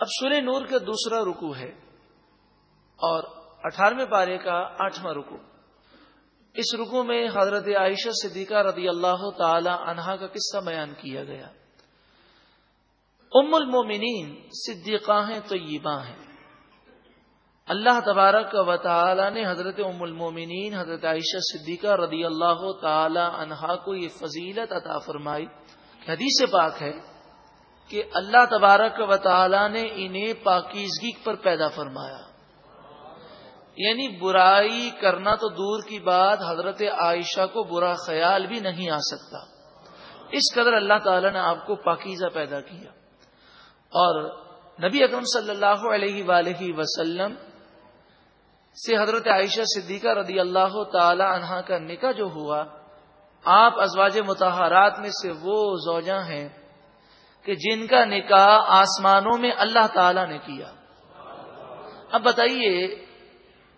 اب سورہ نور کا دوسرا رکو ہے اور اٹھارہویں پارے کا آٹھواں رکو اس رکو میں حضرت عائشہ صدیقہ رضی اللہ تعالی عنہا کا قصہ بیان کیا گیا۔ ام المومنین صدیقہ ہیں طیبہ ہیں۔ اللہ تبارک و تعالی نے حضرت ام المومنین، حضرت عائشہ صدیقہ رضی اللہ تعالی عنہا کو یہ فضیلت عطا فرمائی۔ حدیث پاک ہے کہ اللہ تبارک و تعالی نے انہیں پاکیزگی پر پیدا فرمایا۔ یعنی برائی کرنا تو دور کی بات، حضرت عائشہ کو برا خیال بھی نہیں آ سکتا۔ اس قدر اللہ تعالی نے آپ کو پاکیزہ پیدا کیا۔ اور نبی اکرم صلی اللہ علیہ وآلہ وسلم سے حضرت عائشہ صدیقہ رضی اللہ تعالی عنہا کا نکاح جو ہوا، آپ ازواج متحرات میں سے وہ زوجہ ہیں۔ کہ جن کا نکاح آسمانوں میں اللہ تعالی نے کیا۔ اب بتائیے،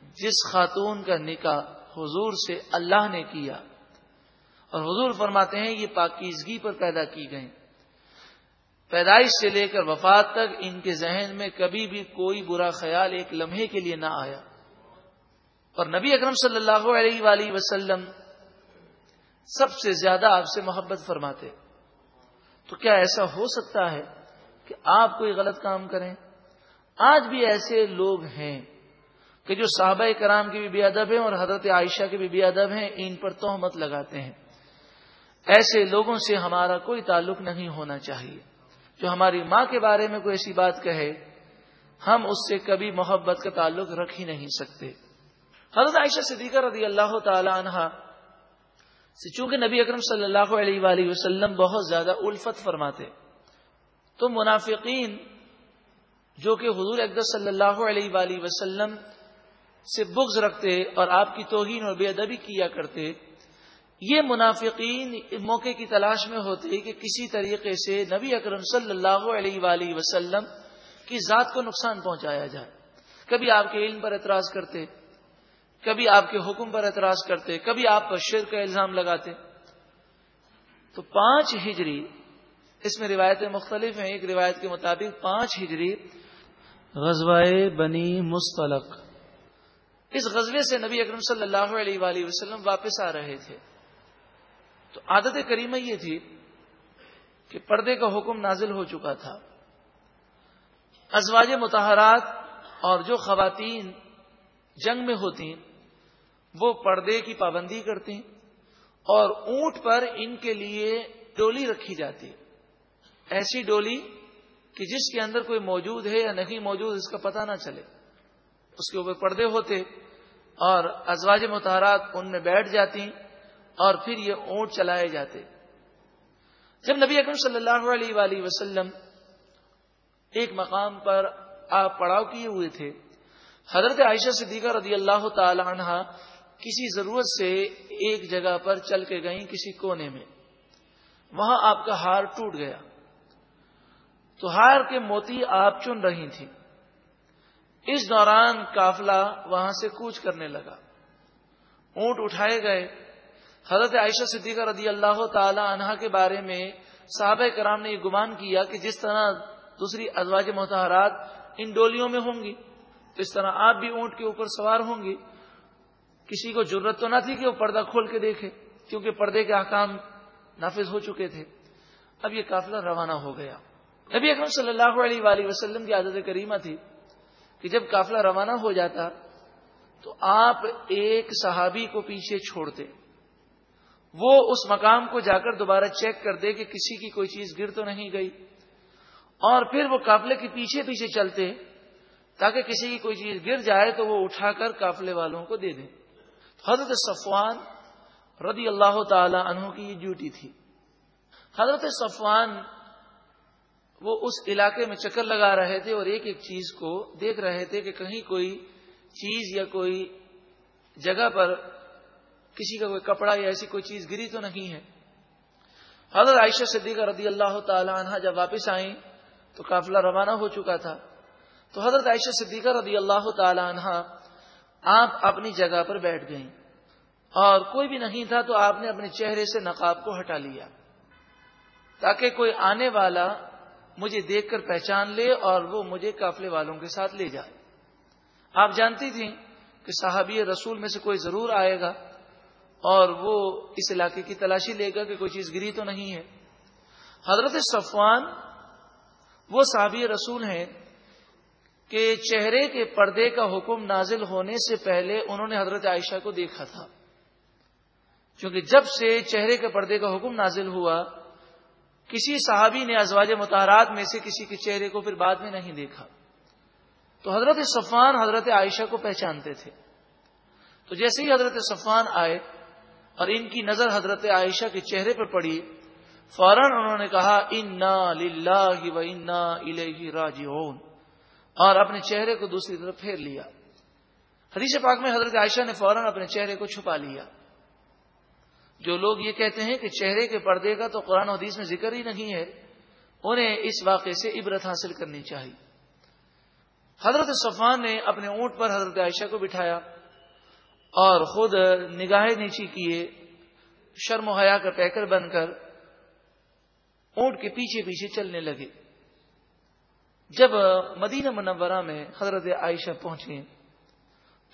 جس خاتون کا نکاح حضور سے اللہ نے کیا، اور حضور فرماتے ہیں یہ پاکیزگی پر پیدا کی گئی پیدائش سے لے کر وفات تک ان کے ذہن میں کبھی بھی کوئی برا خیال ایک لمحے کے لیے نہ آیا۔ اور نبی اکرم صلی اللہ علیہ وآلہ وسلم سب سے زیادہ آپ سے محبت فرماتے۔ تو کیا ایسا ہو سکتا ہے کہ آپ کوئی غلط کام کریں؟ آج بھی ایسے لوگ ہیں کہ جو صحابہ کرام کے بھی بے ادب ہیں اور حضرت عائشہ کے بھی بے ادب ہیں، ان پر تہمت لگاتے ہیں۔ ایسے لوگوں سے ہمارا کوئی تعلق نہیں ہونا چاہیے۔ جو ہماری ماں کے بارے میں کوئی ایسی بات کہے، ہم اس سے کبھی محبت کا تعلق رکھ ہی نہیں سکتے۔ حضرت عائشہ صدیقہ رضی اللہ تعالی عنہ سے چونکہ نبی اکرم صلی اللہ علیہ وآلہ وسلم بہت زیادہ الفت فرماتے تو منافقین جو کہ حضور اقدس صلی اللہ علیہ وآلہ وسلم سے بغض رکھتے اور آپ کی توہین اور بے ادبی کیا کرتے، یہ منافقین موقع کی تلاش میں ہوتے کہ کسی طریقے سے نبی اکرم صلی اللہ علیہ وآلہ وسلم کی ذات کو نقصان پہنچایا جائے۔ کبھی آپ کے علم پر اعتراض کرتے کبھی آپ کے حکم پر اعتراض کرتے، کبھی آپ پر شر کا الزام لگاتے۔ تو پانچ ہجری، اس میں روایتیں مختلف ہیں، ایک روایت کے مطابق پانچ ہجری غزوائے بنی مستلق اس غزبے سے نبی اکرم صلی اللہ علیہ وآلہ وسلم واپس آ رہے تھے۔ تو عادت کریمہ یہ تھی کہ پردے کا حکم نازل ہو چکا تھا۔ ازواج متحرات اور جو خواتین جنگ میں ہوتی وہ پردے کی پابندی کرتے ہیں اور اونٹ پر ان کے لیے ڈولی رکھی جاتی ایسی ڈولی کہ جس کے اندر کوئی موجود ہے یا نہیں موجود، اس کا پتہ نہ چلے۔ اس کے اوپر پردے ہوتے اور ازواج متحرات ان میں بیٹھ جاتی اور پھر یہ اونٹ چلائے جاتے۔ جب نبی اکرم صلی اللہ علیہ وآلہ وسلم ایک مقام پر آپ پڑاؤ کیے ہوئے تھے، حضرت عائشہ صدیقہ رضی اللہ تعالی عنہ کسی ضرورت سے ایک جگہ پر چل کے گئیں کسی کونے میں، وہاں آپ کا ہار ٹوٹ گیا۔ تو ہار کے موتی آپ چن رہی تھی اس دوران کافلا وہاں سے کوچ کرنے لگا۔ اونٹ اٹھائے گئے۔ حضرت عائشہ صدیقہ رضی اللہ تعالی عنہ کے بارے میں صحابہ کرام نے یہ گمان کیا کہ جس طرح دوسری ازواج متحرات ان ڈولیوں میں ہوں گی، تو اس طرح آپ بھی اونٹ کے اوپر سوار ہوں گی۔ کسی کو ضرورت تو نہ تھی کہ وہ پردہ کھول کے دیکھے، کیونکہ پردے کے احکام نافذ ہو چکے تھے۔ اب یہ قافلہ روانہ ہو گیا۔ نبی اکرم صلی اللہ علیہ وآلہ وسلم کی عادت کریمہ تھی کہ جب قافلہ روانہ ہو جاتا تو آپ ایک صحابی کو پیچھے چھوڑتے۔ وہ اس مقام کو جا کر دوبارہ چیک کر دے کہ کسی کی کوئی چیز گر تو نہیں گئی۔ اور پھر وہ قافلے کے پیچھے پیچھے چلتے تاکہ کسی کی کوئی چیز گر جائے تو وہ اٹھا کر قافلے والوں کو دے دیں۔ حضرت صفوان رضی اللہ تعالی عنہ کی یہ ڈیوٹی تھی۔ حضرت صفوان وہ اس علاقے میں چکر لگا رہے تھے اور ایک ایک چیز کو دیکھ رہے تھے کہ کہیں کوئی چیز یا کوئی جگہ پر کسی کا کوئی کپڑا یا ایسی کوئی چیز گری تو نہیں ہے۔ حضرت عائشہ صدیقہ رضی اللہ تعالی عنہ جب واپس آئیں تو قافلہ روانہ ہو چکا تھا۔ تو حضرت عائشہ صدیقہ رضی اللہ تعالی عنہ آپ اپنی جگہ پر بیٹھ گئیں۔ اور کوئی بھی نہیں تھا تو آپ نے اپنے چہرے سے نقاب کو ہٹا لیا۔ تاکہ کوئی آنے والا مجھے دیکھ کر پہچان لے اور وہ مجھے قافلے والوں کے ساتھ لے جائے۔ آپ جانتی تھیں کہ صحابی رسول میں سے کوئی ضرور آئے گا اور وہ اس علاقے کی تلاشی لے گا کہ کوئی چیز گری تو نہیں ہے۔ حضرت صفوان وہ صحابی رسول ہیں کہ چہرے کے پردے کا حکم نازل ہونے سے پہلے انہوں نے حضرت عائشہ کو دیکھا تھا۔ کیونکہ جب سے چہرے کے پردے کا حکم نازل ہوا، کسی صحابی نے ازواج متحرات میں سے کسی کے چہرے کو پھر بعد میں نہیں دیکھا۔ تو حضرت صفان حضرت عائشہ کو پہچانتے تھے۔ تو جیسے ہی حضرت صفان آئے اور ان کی نظر حضرت عائشہ کے چہرے پر پڑی، فوراً انہوں نے کہا، انا و انا راجعون اور اپنے چہرے کو دوسری طرف پھیر لیا۔ حدیث پاک میں حضرت عائشہ نے فوراً اپنے چہرے کو چھپا لیا۔ جو لوگ یہ کہتے ہیں کہ چہرے کے پردے کا تو قرآن حدیث میں ذکر ہی نہیں ہے، انہیں اس واقعے سے عبرت حاصل کرنی چاہیے۔ حضرت صفان نے اپنے اونٹ پر حضرت عائشہ کو بٹھایا اور خود نگاہیں نیچی کیے۔ شرم و حیا کا پیکر بن کر اونٹ کے پیچھے پیچھے چلنے لگے۔ جب مدینہ منورہ میں حضرت عائشہ پہنچے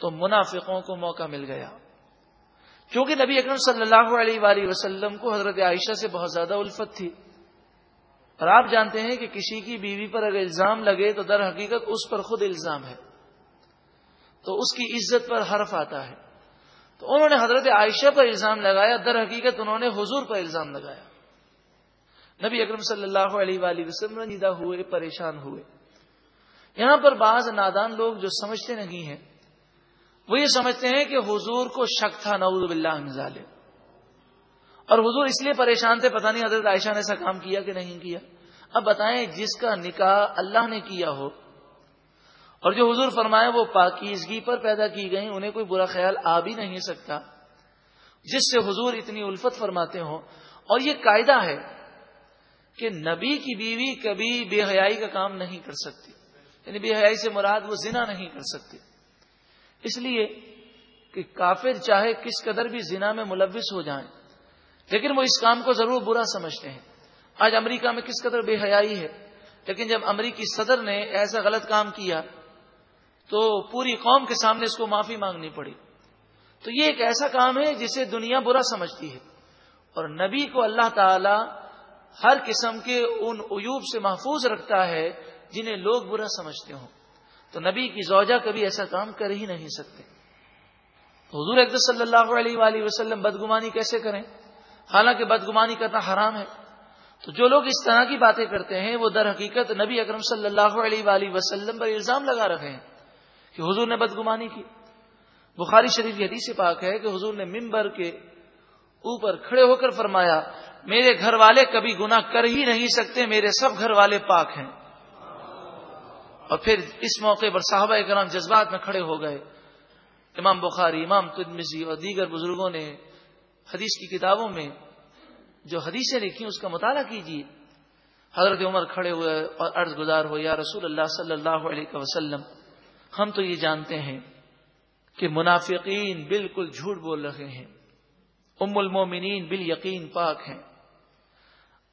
تو منافقوں کو موقع مل گیا۔ کیونکہ نبی اکرم صلی اللہ علیہ وآلہ وسلم کو حضرت عائشہ سے بہت زیادہ الفت تھی۔ اور آپ جانتے ہیں کہ کسی کی بیوی پر اگر الزام لگے تو در حقیقت اس پر خود الزام ہے۔ تو اس کی عزت پر حرف آتا ہے۔ تو انہوں نے حضرت عائشہ پر الزام لگایا، در حقیقت انہوں نے حضور پر الزام لگایا۔ نبی اکرم صلی اللہ علیہ وآلہ وسلم نیدا ہوئے، پریشان ہوئے۔ یہاں پر بعض نادان لوگ جو سمجھتے نہیں ہیں، وہ یہ سمجھتے ہیں کہ حضور کو شک تھا، نعوذ باللہ من اور حضور اس لیے پریشان تھے، پتہ نہیں حضرت عائشہ نے ایسا کام کیا کہ نہیں کیا۔ اب بتائیں جس کا نکاح اللہ نے کیا ہو۔ اور جو حضور فرمائے وہ پاکیزگی پر پیدا کی گئی انہیں کوئی برا خیال آ بھی نہیں سکتا۔ جس سے حضور اتنی الفت فرماتے ہوں۔ اور یہ قاعدہ ہے کہ نبی کی بیوی کبھی بے حیائی کا کام نہیں کر سکتی۔ یعنی بے حیائی سے مراد وہ زنا نہیں کر سکتی۔ اس لیے کہ کافر چاہے کس قدر بھی زنا میں ملوث ہو جائیں، لیکن وہ اس کام کو ضرور برا سمجھتے ہیں۔ آج امریکہ میں کس قدر بے حیائی ہے، لیکن جب امریکی صدر نے ایسا غلط کام کیا تو پوری قوم کے سامنے اس کو معافی مانگنی پڑی۔ تو یہ ایک ایسا کام ہے جسے دنیا برا سمجھتی ہے۔ اور نبی کو اللہ تعالی ہر قسم کے ان عیوب سے محفوظ رکھتا ہے جنہیں لوگ برا سمجھتے ہوں۔ تو نبی کی زوجہ کبھی ایسا کام کر ہی نہیں سکتے۔ حضور اقدس صلی اللہ علیہ وآلہ وسلم بدگمانی کیسے کریں؟ حالانکہ بدگمانی کرنا حرام ہے۔ تو جو لوگ اس طرح کی باتیں کرتے ہیں، وہ در حقیقت نبی اکرم صلی اللہ علیہ وآلہ وسلم پر الزام لگا رکھے ہیں کہ حضور نے بدگمانی کی۔ بخاری شریف کی حدیث پاک ہے کہ حضور نے ممبر کے اوپر کھڑے ہو کر فرمایا، میرے گھر والے کبھی گنا کر ہی نہیں سکتے، میرے سب گھر والے پاک ہیں۔ اور پھر اس موقع پر صحابہ کرام جذبات میں کھڑے ہو گئے۔ امام بخاری، امام تدمزی اور دیگر بزرگوں نے حدیث کی کتابوں میں جو حدیثیں لکھی، اس کا مطالعہ کیجیے۔ حضرت عمر کھڑے ہوئے اور عرض گزار ہو، یا رسول اللہ صلی اللہ علیہ وسلم، ہم تو یہ جانتے ہیں کہ منافقین بالکل جھوٹ بول رہے ہیں۔ ام المومنین بال یقین پاک ہیں۔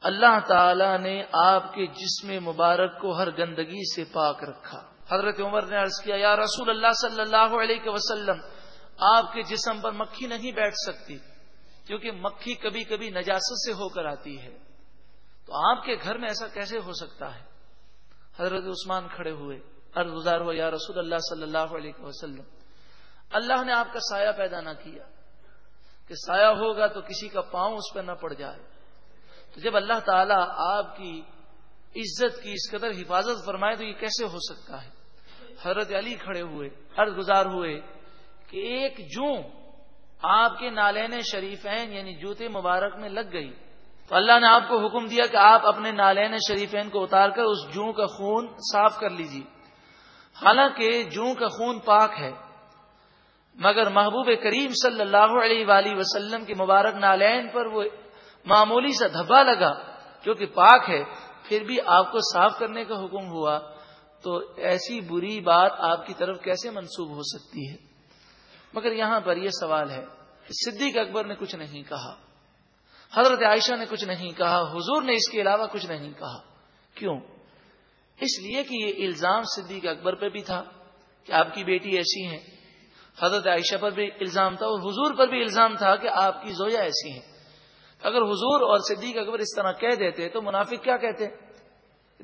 اللہ تعالی نے آپ کے جسم مبارک کو ہر گندگی سے پاک رکھا۔ حضرت عمر نے عرض کیا، یا رسول اللہ صلی اللہ علیہ وسلم، آپ کے جسم پر مکھی نہیں بیٹھ سکتی، کیونکہ مکھی کبھی کبھی نجاست سے ہو کر آتی ہے۔ تو آپ کے گھر میں ایسا کیسے ہو سکتا ہے؟ حضرت عثمان کھڑے ہوئے ارد گزار ہو یا رسول اللہ صلی اللہ علیہ وسلم، اللہ نے آپ کا سایہ پیدا نہ کیا۔ کہ سایہ ہوگا تو کسی کا پاؤں اس پہ نہ پڑ جائے۔ تو جب اللہ تعالیٰ آپ کی عزت کی اس قدر حفاظت فرمائے تو یہ کیسے ہو سکتا ہے؟ حضرت علی کھڑے ہوئے ارد گزار ہوئے کہ ایک جوں آپ کے نالین شریفین یعنی جوتے مبارک میں لگ گئی۔ تو اللہ نے آپ کو حکم دیا کہ آپ اپنے نالین شریفین کو اتار کر اس جوں کا خون صاف کر لیجیے حالانکہ جوں کا خون پاک ہے۔ مگر محبوب کریم صلی اللہ علیہ وآلہ وسلم کے مبارک نالین پر وہ معمولی سا دھبا لگا جو کہ پاک ہے، پھر بھی آپ کو صاف کرنے کا حکم ہوا۔ تو ایسی بری بات آپ کی طرف کیسے منسوب ہو سکتی ہے؟ مگر یہاں پر یہ سوال ہے۔ صدیق اکبر نے کچھ نہیں کہا۔ حضرت عائشہ نے کچھ نہیں کہا۔ حضور نے اس کے علاوہ کچھ نہیں کہا۔ کیوں؟ اس لیے کہ یہ الزام صدیق اکبر پہ بھی تھا کہ آپ کی بیٹی ایسی ہیں۔ حضرت عائشہ پر بھی الزام تھا اور حضور پر بھی الزام تھا کہ آپ کی زویا ایسی ہیں۔ اگر حضور اور صدیق اکبر اس طرح کہہ دیتے تو منافق کیا کہتے؟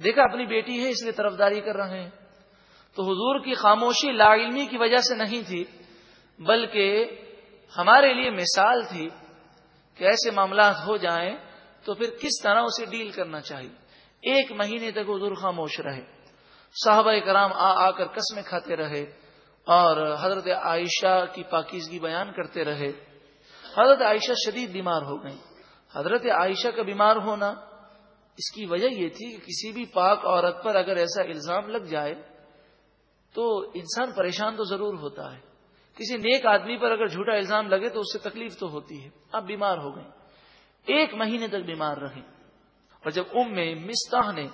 دیکھا اپنی بیٹی ہے اس لیے طرفداری کر رہے ہیں۔ تو حضور کی خاموشی لا علمی کی وجہ سے نہیں تھی، بلکہ ہمارے لیے مثال تھی کہ ایسے معاملات ہو جائیں تو پھر کس طرح اسے ڈیل کرنا چاہیے۔ ایک مہینے تک حضور خاموش رہے۔ صحابہ کرام آ آ کر قسمیں کھاتے رہے۔ اور حضرت عائشہ کی پاکیزگی بیان کرتے رہے۔ حضرت عائشہ شدید بیمار ہو گئی حضرت عائشہ کا بیمار ہونا اس کی وجہ یہ تھی کہ کسی بھی پاک عورت پر اگر ایسا الزام لگ جائے تو انسان پریشان تو ضرور ہوتا ہے۔ کسی نیک آدمی پر اگر جھوٹا الزام لگے تو اس سے تکلیف تو ہوتی ہے۔ اب بیمار ہو گئی ایک مہینے تک بیمار رہی اور جب ام میں مستاح نے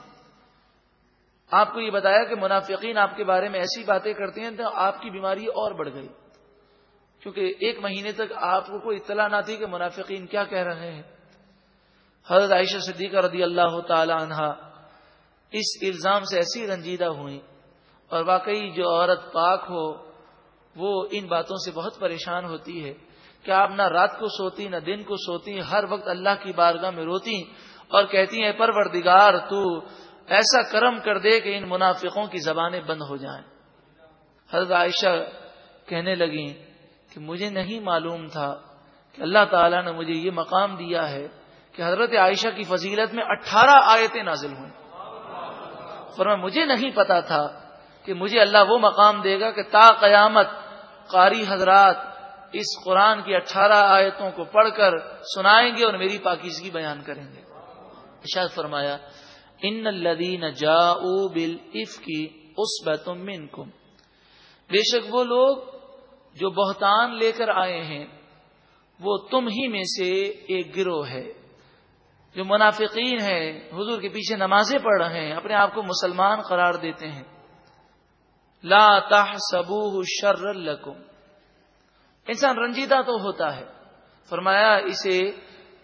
آپ کو یہ بتایا کہ منافقین آپ کے بارے میں ایسی باتیں کرتے ہیں تو آپ کی بیماری اور بڑھ گئی۔ کیونکہ ایک مہینے تک آپ کو کوئی اطلاع نہ تھی کہ منافقین کیا کہہ رہے ہیں۔ حضرت عائشہ صدیقہ رضی اللہ تعالی عنہ اس الزام سے ایسی رنجیدہ ہوئی اور واقعی جو عورت پاک ہو، وہ ان باتوں سے بہت پریشان ہوتی ہے کہ آپ نہ رات کو سوتی نہ دن کو سوتی ہر وقت اللہ کی بارگاہ میں روتی اور کہتی ہیں، پروردگار، تو ایسا کرم کر دے کہ ان منافقوں کی زبانیں بند ہو جائیں۔ حضرت عائشہ کہنے لگی کہ مجھے نہیں معلوم تھا کہ اللہ تعالیٰ نے مجھے یہ مقام دیا ہے کہ حضرت عائشہ کی فضیلت میں اٹھارہ آیتیں نازل ہوئیں۔ فرما مجھے نہیں پتا تھا کہ مجھے اللہ وہ مقام دے گا کہ تا قیامت قاری حضرات اس قرآن کی اٹھارہ آیتوں کو پڑھ کر سنائیں گے اور میری پاکیزگی بیان کریں گے۔ اشاد فرمایا ان الدین جا بل اف کی اس بے شک وہ لوگ جو بہتان لے کر آئے ہیں، وہ تم ہی میں سے ایک گروہ ہے۔ جو منافقین ہیں، حضور کے پیچھے نمازیں پڑھ رہے ہیں، اپنے آپ کو مسلمان قرار دیتے ہیں۔ لا تحسبوه شر لکم۔ انسان رنجیدہ تو ہوتا ہے۔ فرمایا، اسے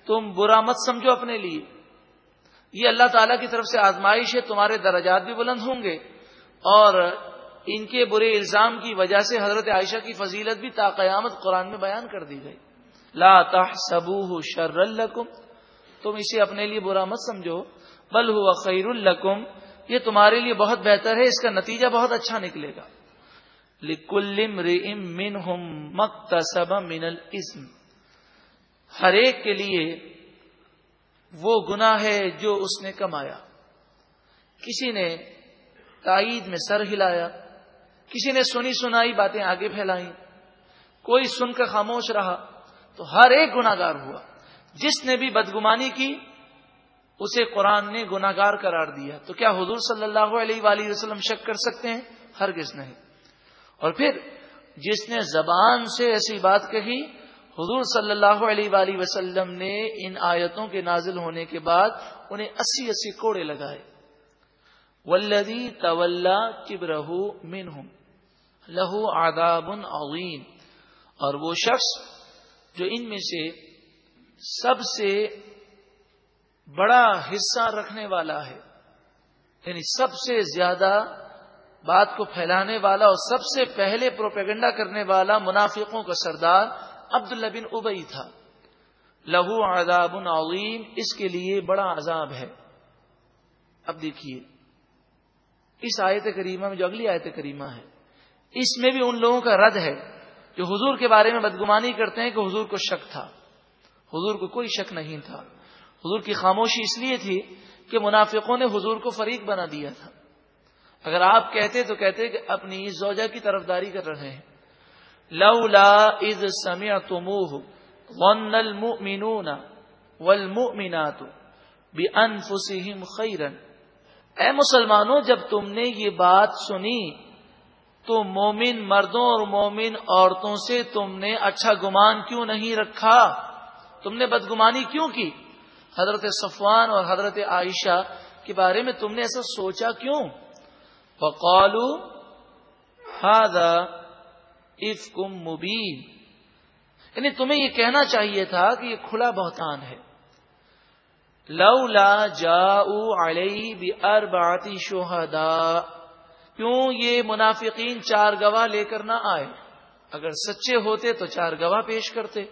تم برا مت سمجھو اپنے لیے۔ یہ اللہ تعالی کی طرف سے آزمائش ہے، تمہارے درجات بھی بلند ہوں گے۔ اور ان کے برے الزام کی وجہ سے حضرت عائشہ کی فضیلت بھی تا قیامت قرآن میں بیان کر دی گئی۔ لا تحسبوه شر لکم، تم اسے اپنے لیے برا مت سمجھو۔ بل ہوا خیر القم یہ تمہارے لیے بہت بہتر ہے، اس کا نتیجہ بہت اچھا نکلے گا۔ من من الاسم۔ ہر ایک کے لیے وہ گنا ہے جو اس نے کمایا۔ کسی نے تائید میں سر ہلایا، کسی نے سنی سنائی باتیں آگے پھیلائی، کوئی سن کر خاموش رہا تو ہر ایک گناگار ہوا۔ جس نے بھی بدگمانی کی، اسے قرآن نے گناگار قرار دیا۔ تو کیا حضور صلی اللہ علیہ وآلہ وسلم شک کر سکتے ہیں؟ ہرگز نہیں۔ اور پھر جس نے زبان سے ایسی بات کہی حضور صلی اللہ علیہ وآلہ وسلم نے ان آیتوں کے نازل ہونے کے بعد انہیں اسی اسی کوڑے لگائے. ولدی طول کبرہ من لہو آداب عظیم اور وہ شخص جو ان میں سے سب سے بڑا حصہ رکھنے والا ہے یعنی سب سے زیادہ بات کو پھیلانے والا اور سب سے پہلے پروپیگنڈا کرنے والا منافقوں کا سردار عبداللہ بن ابئی تھا۔ لہو عذاب عظیم، اس کے لیے بڑا عذاب ہے۔ اب دیکھیے، اس آیت کریمہ میں جو اگلی آیت کریمہ ہے، اس میں بھی ان لوگوں کا رد ہے جو حضور کے بارے میں بدگمانی کرتے ہیں کہ حضور کو شک تھا۔ حضور کو کوئی شک نہیں تھا۔ حضور کی خاموشی اس لیے تھی کہ منافقوں نے حضور کو فریق بنا دیا تھا۔ اگر آپ کہتے تو کہتے کہ اپنی زوجہ کی طرف داری کر رہے ہیں۔ لولا از سمیا تموہ ون المؤمنون والمؤمنات بانفسهم خیرا اے مسلمانوں، جب تم نے یہ بات سنی، تو مومن مردوں اور مومن عورتوں سے تم نے اچھا گمان کیوں نہیں رکھا؟ تم نے بدگمانی کیوں کی؟ حضرت صفوان اور حضرت عائشہ کے بارے میں تم نے ایسا سوچا کیوں؟ بقالو اف کم مبین۔ یعنی تمہیں یہ کہنا چاہیے تھا کہ یہ کھلا بہتان ہے۔ لو لا جا بھی ارباتی شہدا کیوں یہ منافقین چار گواہ لے کر نہ آئے؟ اگر سچے ہوتے تو چار گواہ پیش کرتے۔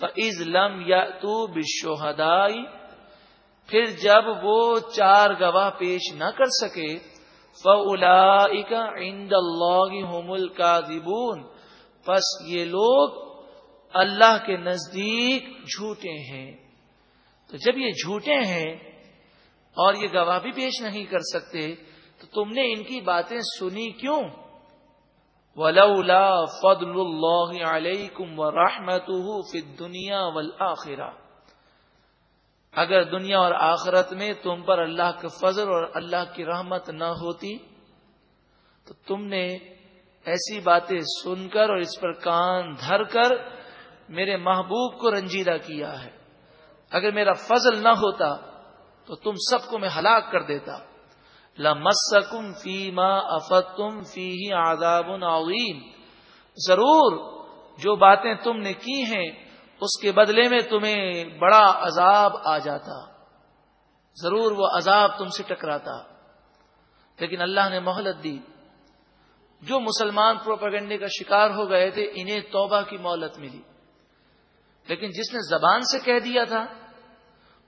فعز لم یا تو بشہدائی پھر جب وہ چار گواہ پیش نہ کر سکے فلا عند اللہ کا پس یہ لوگ اللہ کے نزدیک جھوٹے ہیں۔ تو جب یہ جھوٹے ہیں اور یہ گواہ بھی پیش نہیں کر سکتے، تو تم نے ان کی باتیں سنی کیوں؟ ولولا فضل اللہ علیکم ورحمتہ فی الدنیا والآخرہ اگر دنیا اور آخرت میں تم پر اللہ کا فضل اور اللہ کی رحمت نہ ہوتی، تو تم نے ایسی باتیں سن کر اور اس پر کان دھر کر میرے محبوب کو رنجیدہ کیا ہے۔ اگر میرا فضل نہ ہوتا، تو تم سب کو میں ہلاک کر دیتا۔ لمسکم فی ما افتم فی آداب عظیم۔ ضرور جو باتیں تم نے کی ہیں اس کے بدلے میں تمہیں بڑا عذاب آ جاتا۔ ضرور وہ عذاب تم سے ٹکراتا۔ لیکن اللہ نے مہلت دی۔ جو مسلمان پروپیگنڈے کا شکار ہو گئے تھے، انہیں توبہ کی مہلت ملی۔ لیکن جس نے زبان سے کہہ دیا تھا،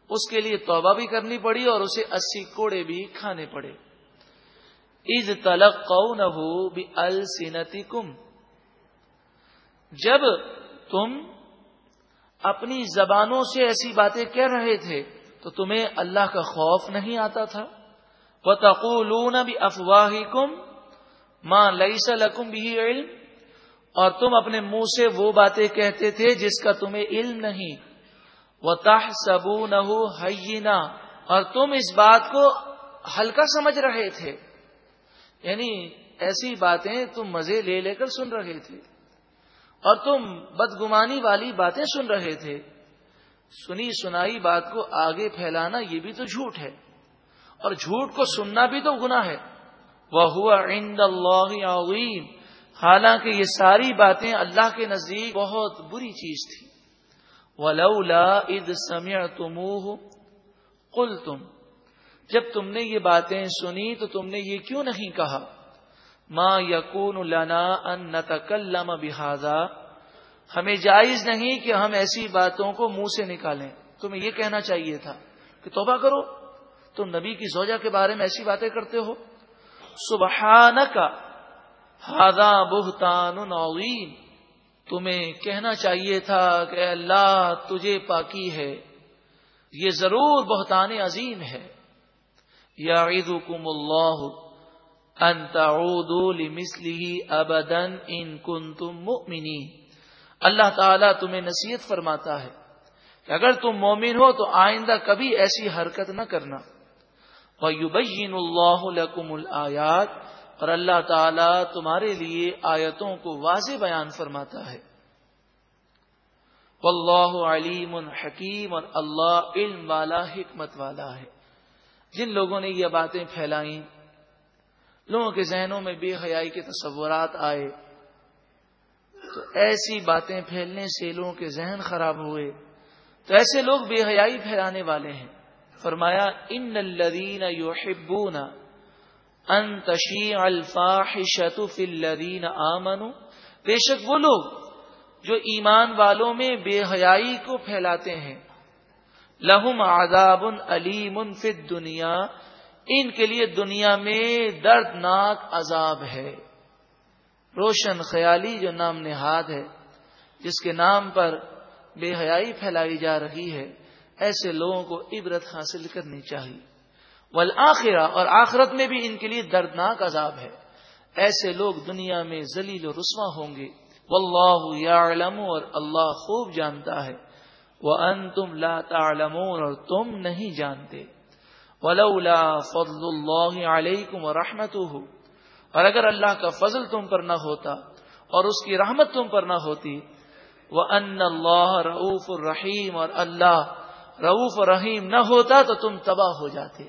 اس کے لیے توبہ بھی کرنی پڑی اور اسے اسی کوڑے بھی کھانے پڑے۔ از تلق نہ ہو بھی السینتی کم جب تم اپنی زبانوں سے ایسی باتیں کہہ رہے تھے تو تمہیں اللہ کا خوف نہیں آتا تھا۔ وہ تقول بھی افواہ کم ماں لئی سلکم بھی علم۔ اور تم اپنے منہ سے وہ باتیں کہتے تھے جس کا تمہیں علم نہیں۔ وہ تاہ سبو نہ اور تم اس بات کو ہلکا سمجھ رہے تھے۔ یعنی ایسی باتیں تم مزے لے لے کر سن رہے تھے۔ اور تم بدگمانی والی باتیں سن رہے تھے۔ سنی سنائی بات کو آگے پھیلانا یہ بھی تو جھوٹ ہے۔ اور جھوٹ کو سننا بھی تو گنا ہے۔ وہ ہوا عند اللہ عظیم حالانکہ یہ ساری باتیں اللہ کے نزدیک بہت بری چیز تھی۔ ولولا اد سمع تم کل تم جب تم نے یہ باتیں سنی تو تم نے یہ کیوں نہیں کہا؟ ماں یقون لنا ان نتکلم بحاذا ہمیں جائز نہیں کہ ہم ایسی باتوں کو منہ سے نکالیں۔ تمہیں یہ کہنا چاہیے تھا کہ توبہ کرو۔ تم نبی کی زوجہ کے بارے میں ایسی باتیں کرتے ہو۔ سبحانکا ہادا بہتان عظیم۔ تمہیں کہنا چاہیے تھا کہ اللہ، تجھے پاکی ہے۔ یہ ضرور بہتان عظیم ہے۔ یا عید کم اللہ انتلی ابدن ان کن تم اللہ تعالیٰ تمہیں نصیحت فرماتا ہے کہ اگر تم مومن ہو تو آئندہ کبھی ایسی حرکت نہ کرنا۔ وَيُبَيِّنُ اللَّهُ لَكُمُ الْآيَاتِ۔ اور اللہ تعالی تمہارے لیے آیتوں کو واضح بیان فرماتا ہے۔ واللہ علیم حکیم اور اللہ علم والا، حکمت والا ہے۔ جن لوگوں نے یہ باتیں پھیلائیں لوگوں کے ذہنوں میں بے حیائی کے تصورات آئے۔ تو ایسی باتیں پھیلنے سے لوگوں کے ذہن خراب ہوئے۔ تو ایسے لوگ بے حیائی پھیلانے والے ہیں۔ فرمایا، ان الذین یحبون ان تشیع الفاحشت فی الذین آمنوا بے شک وہ لوگ جو ایمان والوں میں بے حیائی کو پھیلاتے ہیں۔ لہم عذاب علیم فی الدنیا۔ ان کے لیے دنیا میں دردناک عذاب ہے۔ روشن خیالی جو نام نہاد ہے، جس کے نام پر بے حیائی پھیلائی جا رہی ہے، ایسے لوگوں کو عبرت حاصل کرنی چاہیے۔ والآخرہ، اور آخرت میں بھی ان کے لیے دردناک عذاب ہے۔ ایسے لوگ دنیا میں ذلیل و رسوا ہوں گے۔ واللہ یعلم اور اللہ خوب جانتا ہے۔ وہ ان تم لا تعلمون اور تم نہیں جانتے۔ ولولا فضل اللہ علیکم ورحمتہ۔ اور اگر اللہ کا فضل تم پر نہ ہوتا اور اس کی رحمت تم پر نہ ہوتی وہ ان اللہ رعوف الرحیم اور اللہ رعوف الرحیم نہ ہوتا تو تم تباہ ہو جاتے۔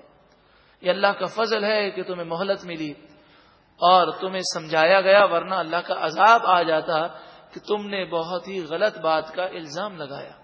یہ اللہ کا فضل ہے کہ تمہیں مہلت ملی اور تمہیں سمجھایا گیا، ورنہ اللہ کا عذاب آ جاتا کہ تم نے بہت ہی غلط بات کا الزام لگایا۔